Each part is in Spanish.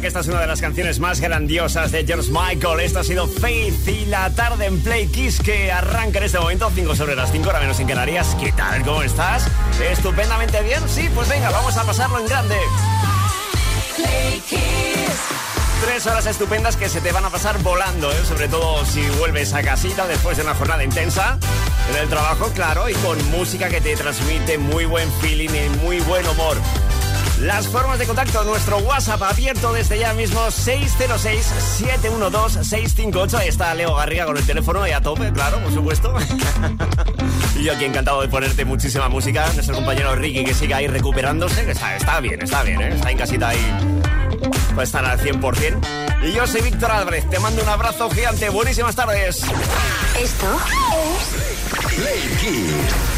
que esta es una de las canciones más grandiosas de George Michael. Esto ha sido Faith y la tarde en Play Kiss que arranca en este momento, 5 sobre las 5, ahora menos en Canarias. ¿Qué tal? ¿Cómo estás? ¿Estupendamente bien? Sí, pues venga, vamos a pasarlo en grande. Play Kiss. Tres horas estupendas que se te van a pasar volando, ¿eh? sobre todo si vuelves a casita después de una jornada intensa en el trabajo, claro, y con música que te transmite muy buen feeling y muy buen humor. Las formas de contacto, nuestro WhatsApp abierto desde ya mismo 606-712-658. Ahí está Leo Garriga con el teléfono y a tope, claro, por supuesto. y yo aquí encantado de ponerte muchísima música. Nuestro compañero Ricky que sigue ahí recuperándose, que está, está bien, está bien, ¿eh? está en casita ahí para estar al 100%. Y yo soy Víctor Álvarez, te mando un abrazo gigante, buenísimas tardes. Esto Play Kiss.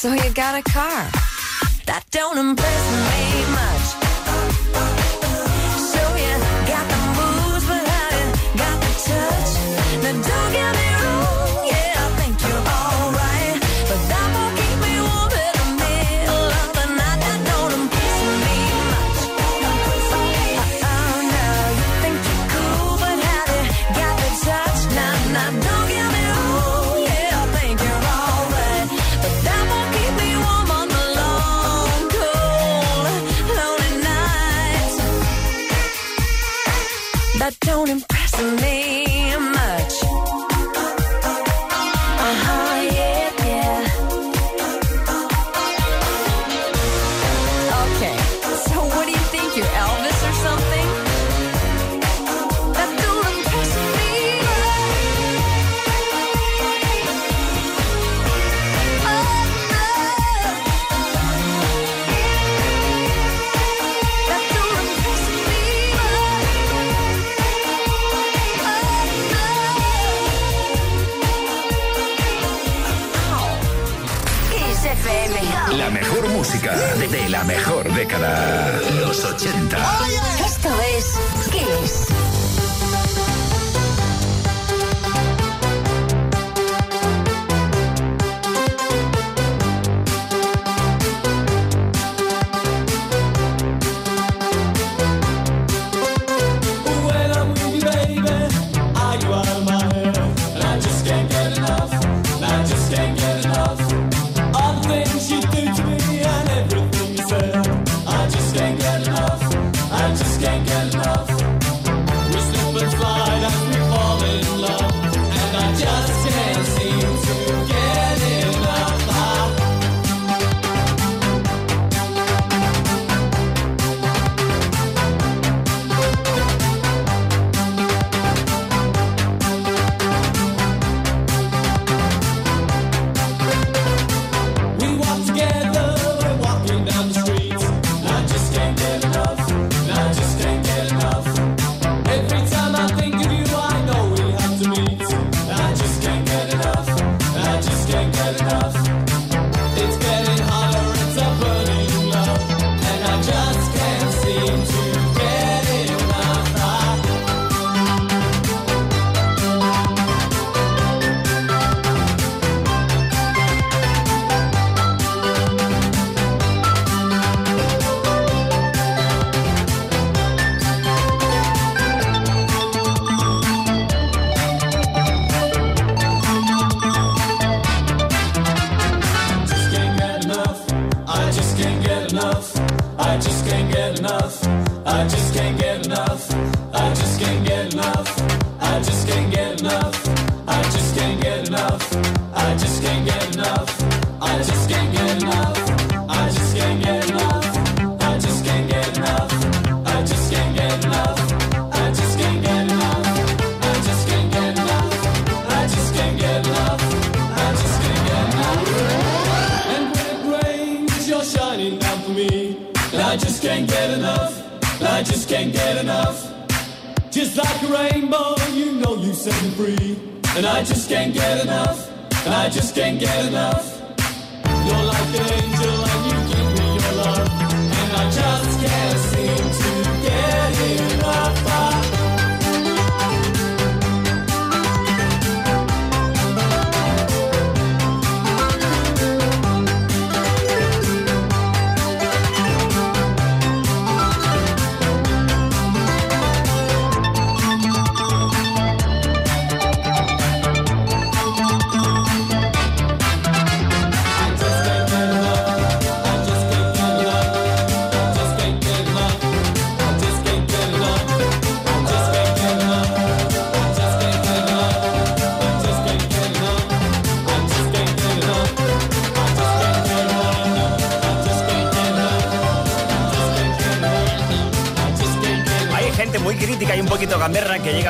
So you got a car that don't embrace. for me. 贱的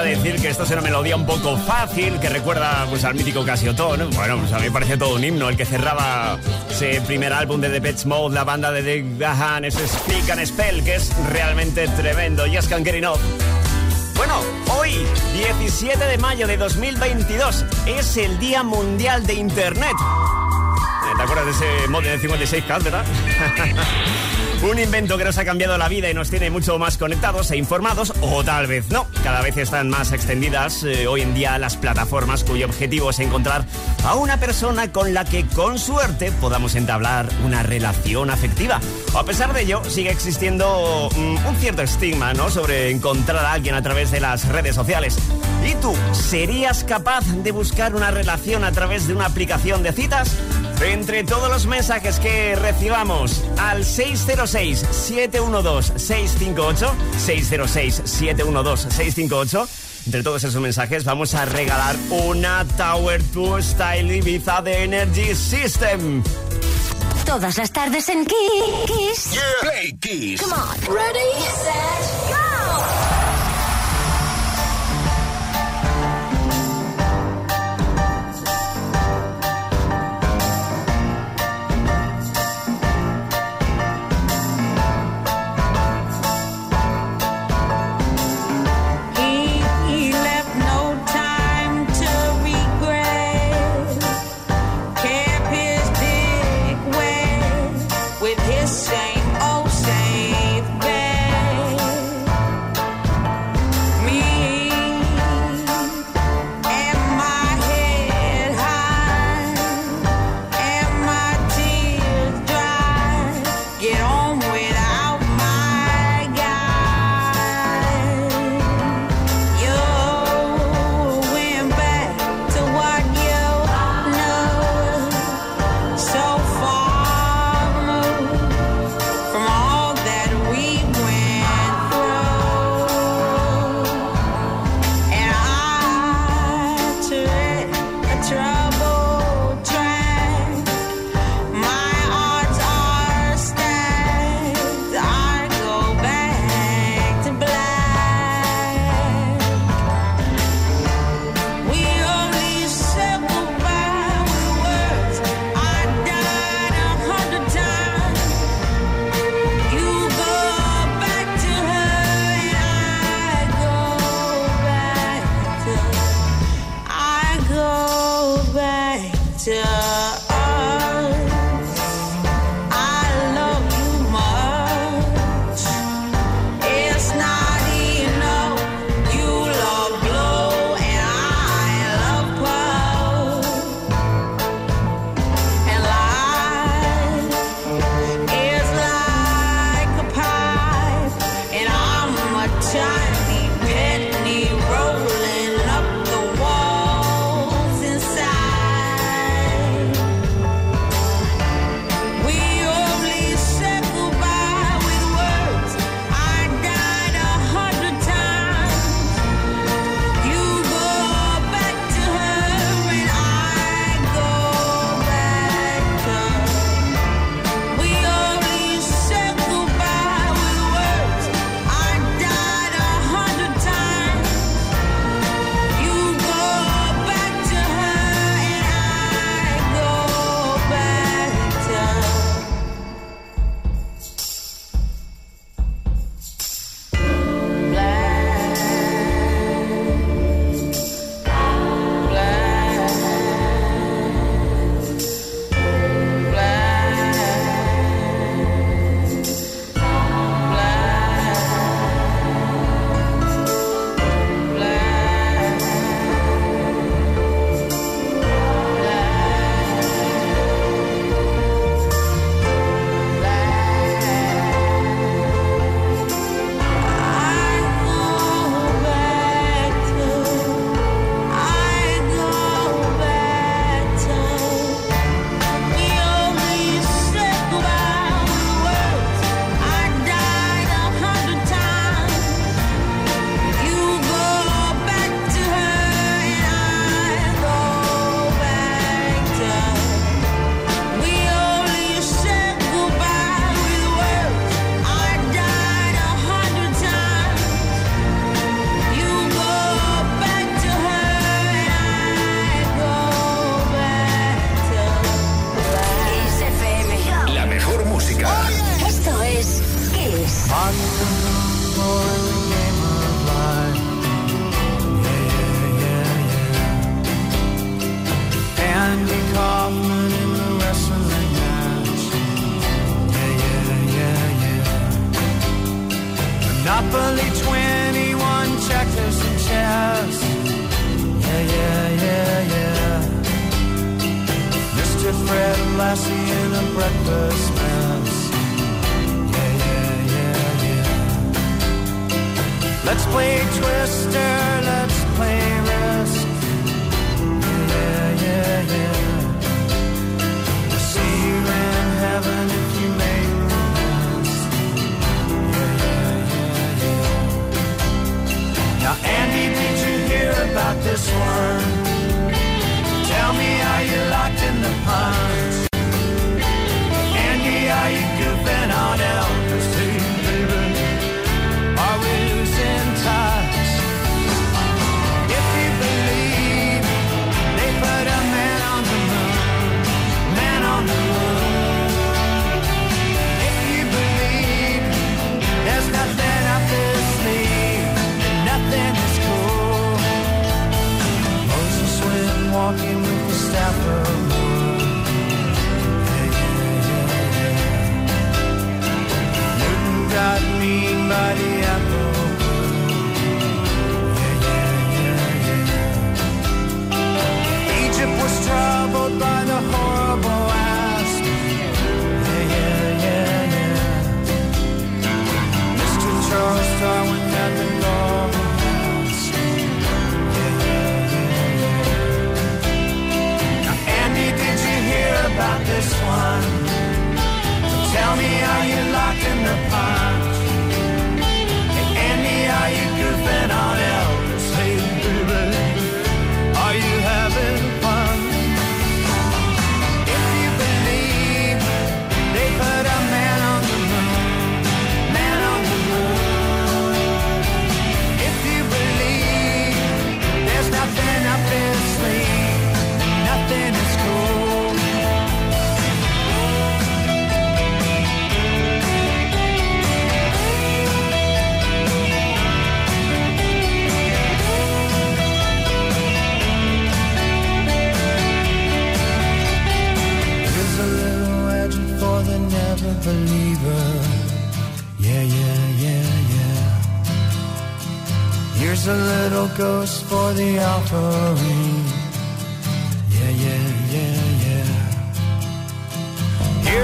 decir que esto es una melodía un poco fácil, que recuerda pues, al mítico Casiotón. Bueno, pues a mí me parece todo un himno, el que cerraba ese primer álbum de The Pets Mode, la banda de Dick Gahan, ese Speak and Spell, que es realmente tremendo. y Yes, Can Get Enough. Bueno, hoy, 17 de mayo de 2022, es el Día Mundial de Internet. ¿Te acuerdas de ese mod de 56K, verdad? Un invento que nos ha cambiado la vida y nos tiene mucho más conectados e informados, o tal vez no. Cada vez están más extendidas eh, hoy en día las plataformas cuyo objetivo es encontrar a una persona con la que con suerte podamos entablar una relación afectiva. A pesar de ello, sigue existiendo mm, un cierto estigma ¿no? sobre encontrar a alguien a través de las redes sociales. ¿Y tú serías capaz de buscar una relación a través de una aplicación de citas? Entre todos los mensajes que recibamos al 606-712-658, 606-712-658, entre todos esos mensajes vamos a regalar una Tower 2 Style Ibiza de Energy System. Todas las tardes en Kiss. Play Kiss. Come on. Ready,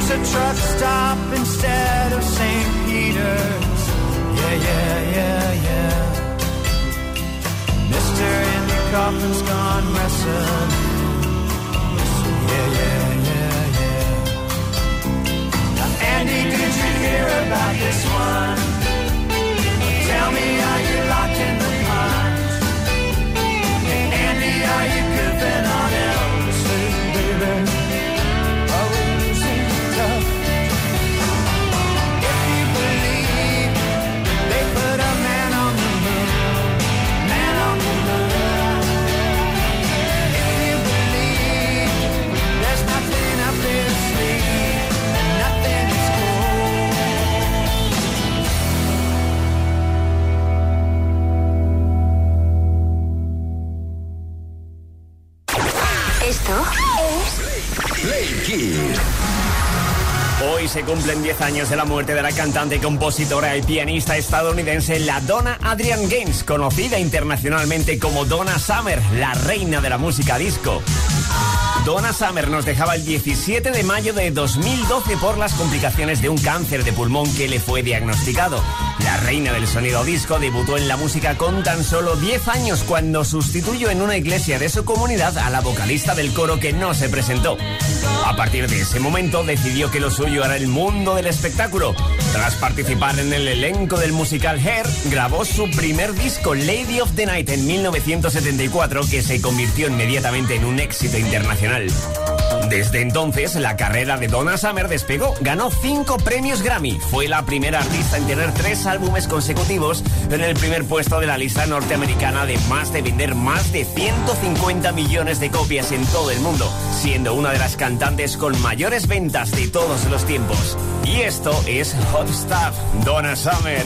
Here's a truck stop instead of St. Peter's. Yeah, yeah, yeah, yeah. In the coffin's gone wrestling. Yeah, yeah, yeah, yeah. Now, Andy, did you hear about this one? Tell me, are you locked Esto es Play Kiss. Hoy se cumplen 10 años de la muerte de la cantante, compositora y pianista estadounidense la Donna Adrian Gaines, conocida internacionalmente como Donna Summer, la reina de la música disco. Donna Summer nos dejaba el 17 de mayo de 2012 por las complicaciones de un cáncer de pulmón que le fue diagnosticado. La reina del sonido disco debutó en la música con tan solo 10 años cuando sustituyó en una iglesia de su comunidad a la vocalista del coro que no se presentó. A partir de ese momento decidió que lo suyo era el mundo del espectáculo. Tras participar en el elenco del musical Hair, grabó su primer disco Lady of the Night en 1974 que se convirtió inmediatamente en un éxito internacional. Desde entonces, la carrera de Donna Summer despegó. Ganó cinco premios Grammy. Fue la primera artista en tener tres álbumes consecutivos en el primer puesto de la lista norteamericana de más de vender más de 150 millones de copias en todo el mundo, siendo una de las cantantes con mayores ventas de todos los tiempos. Y esto es Hot Stuff, Donna Summer.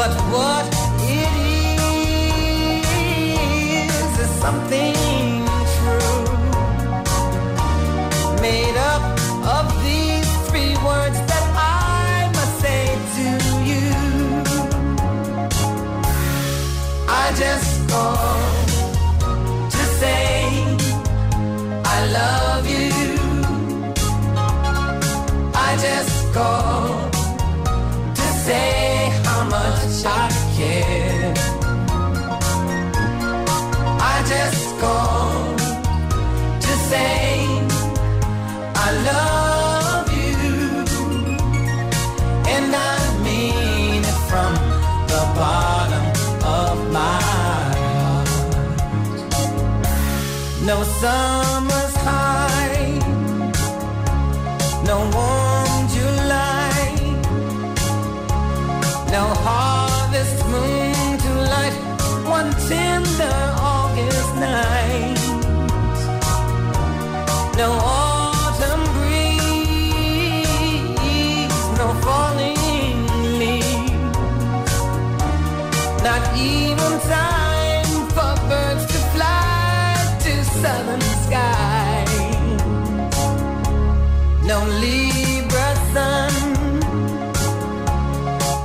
But what it is is something No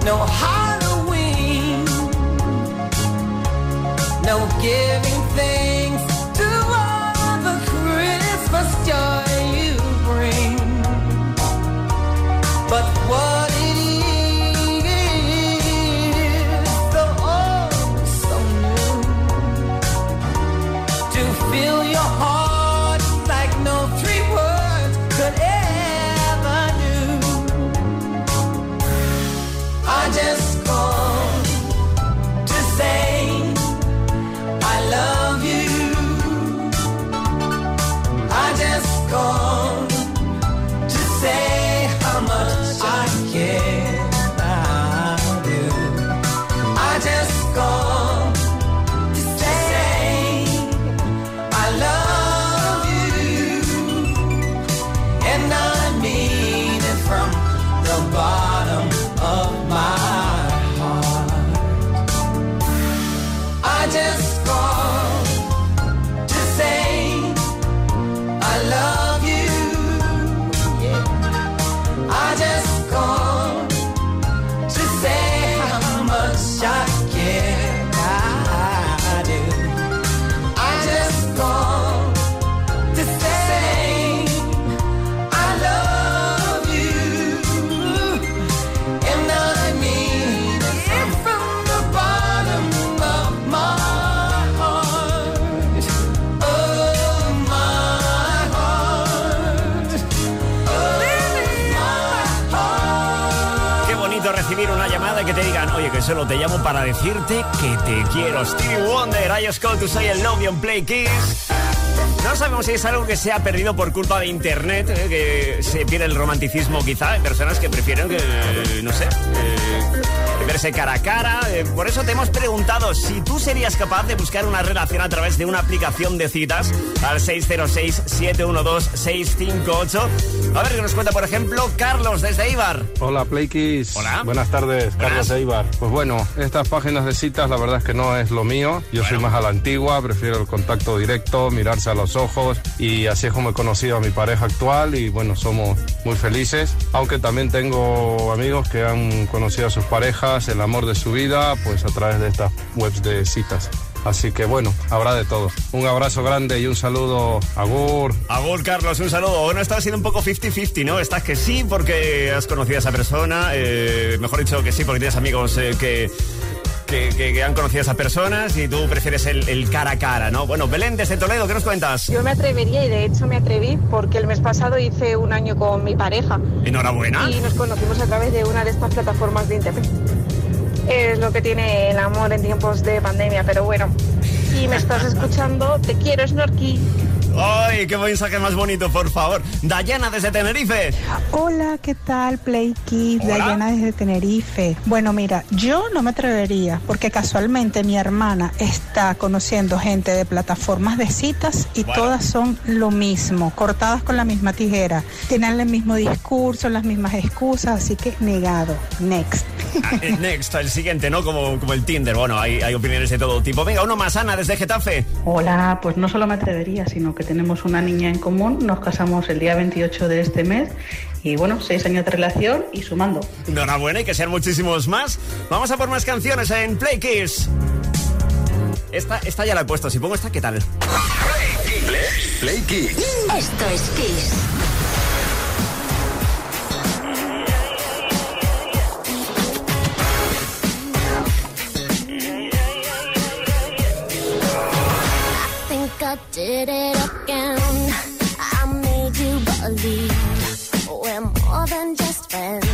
no decirte que te quiero. Stevie Wonder, I just call to say love you play Kiss. No sabemos si es algo que se ha perdido por culpa de internet, eh, que se pierde el romanticismo quizá. Hay personas que prefieren que, eh, no sé, eh, verse cara a cara. Eh, por eso te hemos preguntado si tú serías capaz de buscar una relación a través de una aplicación de citas al 606-712-658. A ver qué nos cuenta, por ejemplo, Carlos desde Ibar. Hola Playkis. Hola. Buenas tardes, Carlos Eibar. Pues bueno, estas páginas de citas la verdad es que no es lo mío. Yo soy más a la antigua, prefiero el contacto directo, mirarse a los ojos y así es como he conocido a mi pareja actual y bueno, somos muy felices. Aunque también tengo amigos que han conocido a sus parejas, el amor de su vida, pues a través de estas webs de citas. Así que bueno, habrá de todo. Un abrazo grande y un saludo. Agur. Agur, Carlos, un saludo. Bueno, estás siendo un poco 50-50, ¿no? Estás que sí porque has conocido a esa persona, eh, mejor dicho que sí porque tienes amigos eh, que, que, que- que han conocido a esas personas y tú prefieres el, el cara a cara, ¿no? Bueno, Belén, desde Toledo, ¿qué nos cuentas? Yo me atrevería y de hecho me atreví porque el mes pasado hice un año con mi pareja Enhorabuena. y nos conocimos a través de una de estas plataformas de internet. Es lo que tiene el amor en tiempos de pandemia, pero bueno. Si me estás escuchando, te quiero, Snorky. ¡Ay, qué mensaje más bonito, por favor! Dayana, desde Tenerife. Hola, ¿qué tal, Play Kids? Dayana desde Tenerife. Bueno, mira, yo no me atrevería porque casualmente mi hermana está conociendo gente de plataformas de citas y Bueno. todas son lo mismo, cortadas con la misma tijera. Tienen el mismo discurso, las mismas excusas, así que negado. Next. Ah, eh, Next, el siguiente, ¿no? Como, como el Tinder. Bueno, hay, hay opiniones de todo tipo. Venga, uno más, Ana, desde Getafe. Hola, pues no solo me atrevería, sino que tenemos una niña en común. Nos casamos el día 28 de este mes y bueno, seis años de relación y sumando. Enhorabuena y que sean muchísimos más. Vamos a por más canciones en Play Kiss. Esta, esta ya la he puesto. Si pongo esta, ¿qué tal? Play, Play Kids. Esto es Kiss. Did it again. I made you believe we're more than just friends.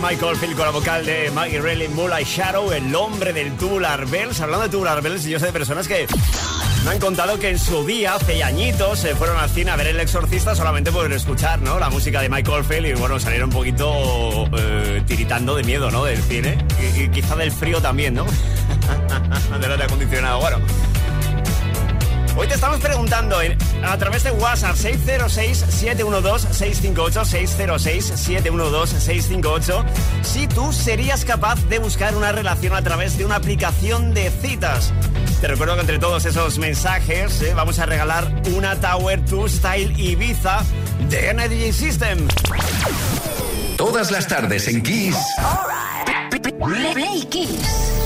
Michael Phil con la vocal de Maggie Reilly, Moonlight Shadow, el hombre del Tubular Bells. Hablando de Tubular Bells, yo sé de personas que me han contado que en su día, hace añitos, se fueron al cine a ver El Exorcista solamente por escuchar ¿no? la música de Michael Phil y bueno, salieron un poquito eh, tiritando de miedo ¿no? del cine y, y quizá del frío también, ¿no? del aire acondicionado. Bueno, Hoy te estamos preguntando en- a través de WhatsApp 606-712-658, 606-712-658, si tú serías capaz de buscar una relación a través de una aplicación de citas. Te recuerdo que entre todos esos mensajes eh, vamos a regalar una Tower 2 Style Ibiza de Energy System. Todas las tardes en Kiss. Play Kiss.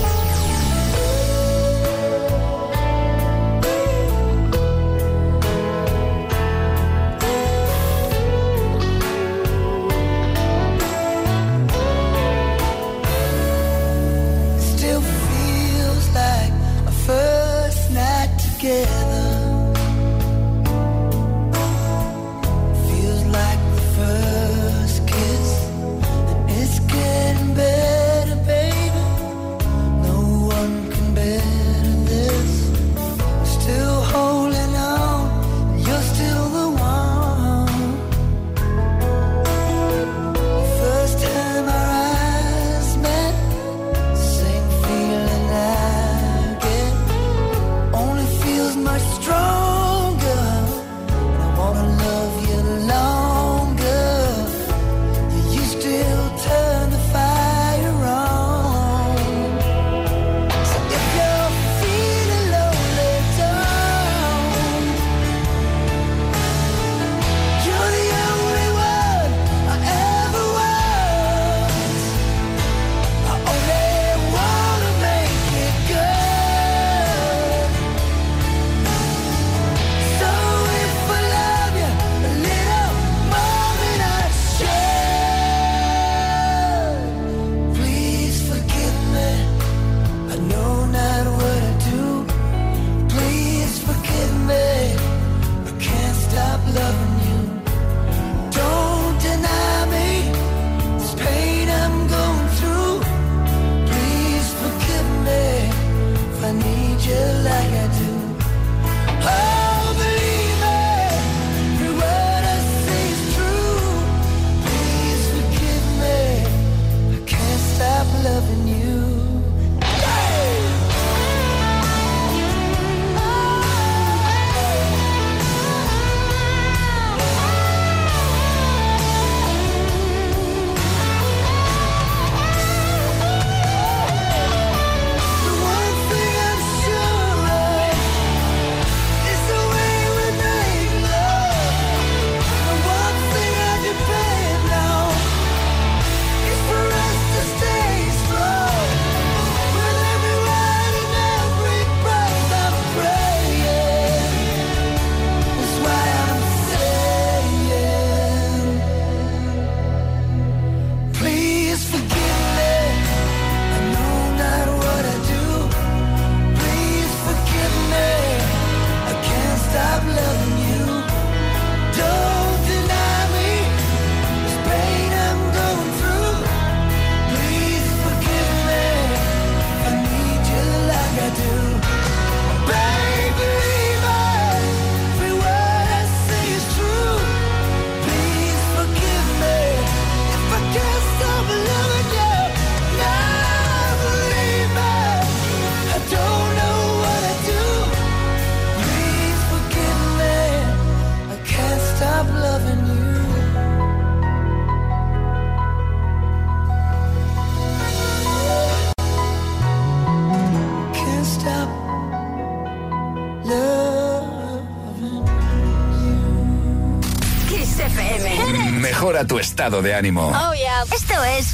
Estado de ánimo. Oh, yeah. Esto es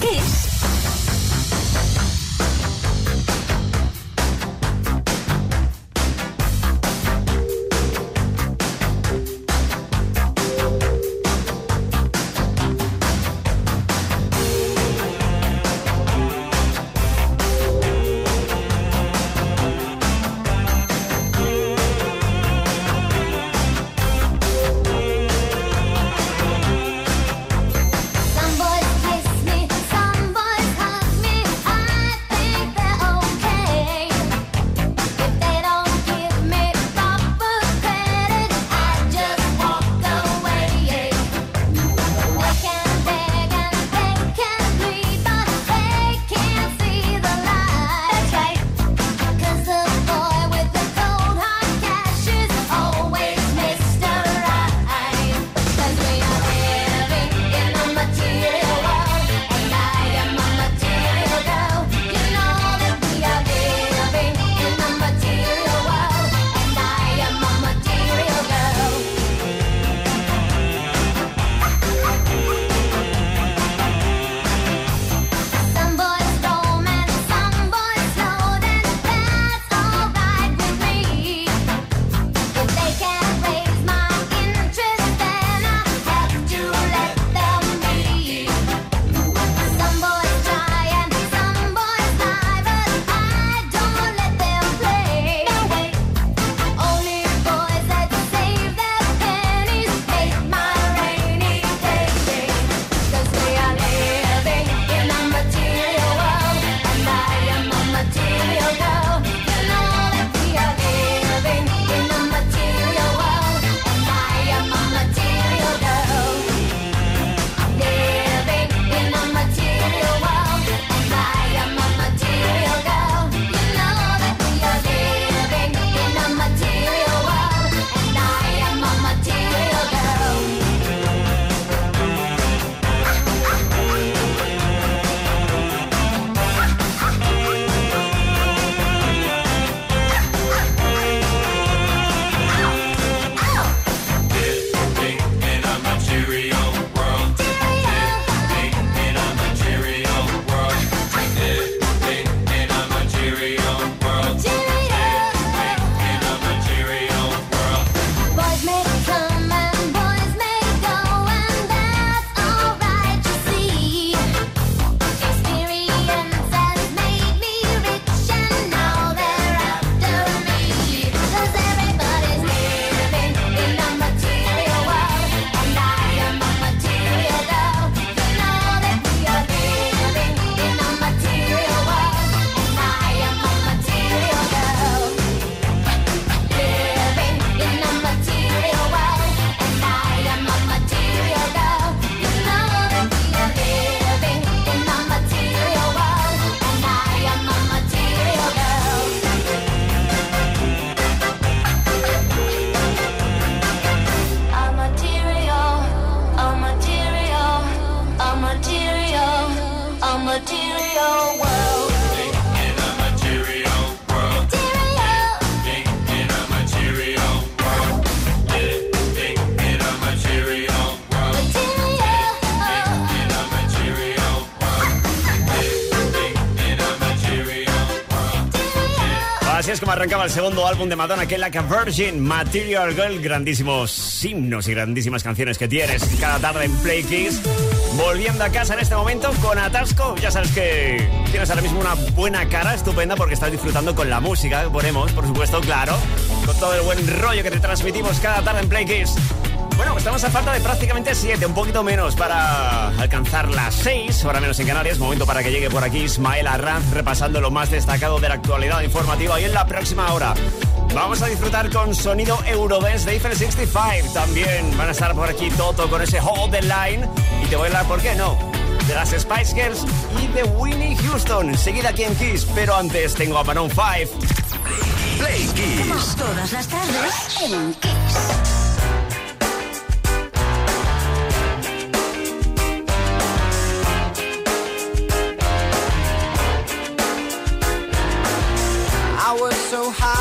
Kiss. Arrancaba el segundo álbum de Madonna, que es Like a Virgin, Material Girl. Grandísimos himnos y grandísimas canciones que tienes cada tarde en Play Kiss. Volviendo a casa en este momento con Atasco. Ya sabes que tienes ahora mismo una buena cara estupenda porque estás disfrutando con la música que ponemos, por supuesto, claro. Con todo el buen rollo que te transmitimos cada tarde en Play Kiss. Bueno, estamos a falta de prácticamente 7, un poquito menos para alcanzar las 6, ahora menos en Canarias. Momento para que llegue por aquí Ismael Arranz repasando lo más destacado de la actualidad informativa y en la próxima hora. Vamos a disfrutar con sonido Eurodance de Eiffel 65. También van a estar por aquí Toto con ese Hold the Line. Y te voy a hablar, ¿por qué no? De las Spice Girls y de Winnie Houston. Seguida aquí en Kiss, pero antes tengo a Maroon 5. Play Kiss. Todas las tardes en Kiss. how high.